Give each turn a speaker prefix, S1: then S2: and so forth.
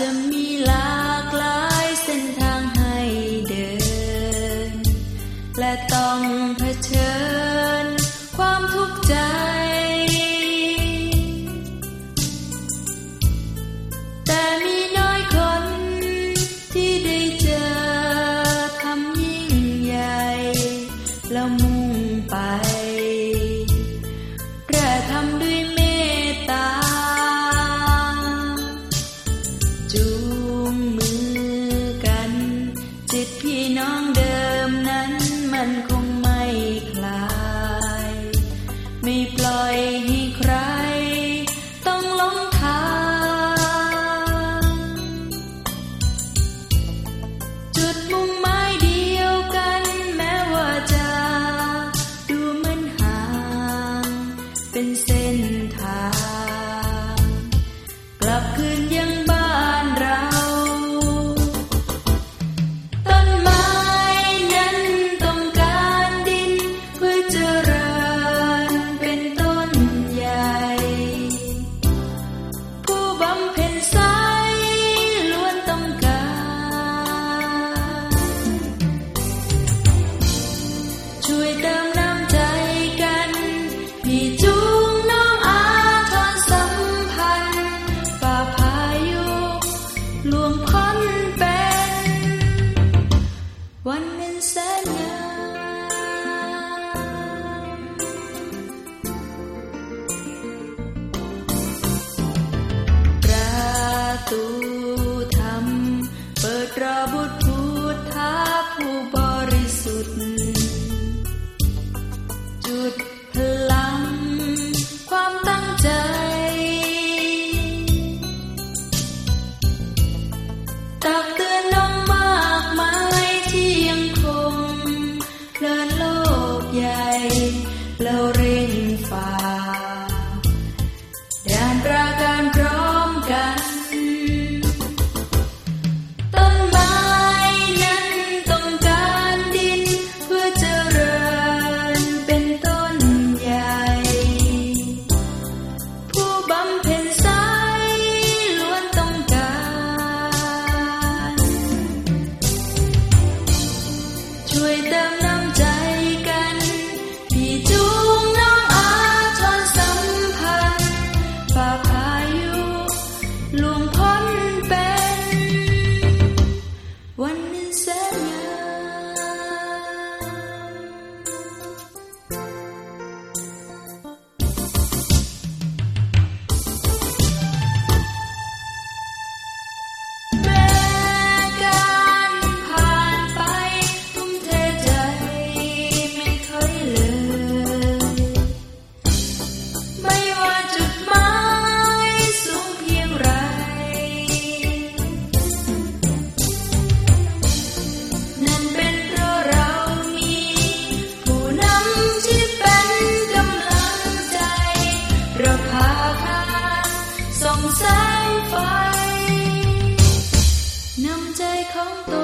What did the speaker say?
S1: จะมีหลากหลายเส้นทางให้เดิน และต้องเผชิญความทุกข์ใจ แต่มีน้อยคนที่ได้เจอคำยิ่งใหญ่แล้ว ไม่ปล่อยให้ใครต้องล้มทาง จุดมุ่งหมายเดียวกันแม้ว่าจะดูมันห่างเป็นเส้น เอ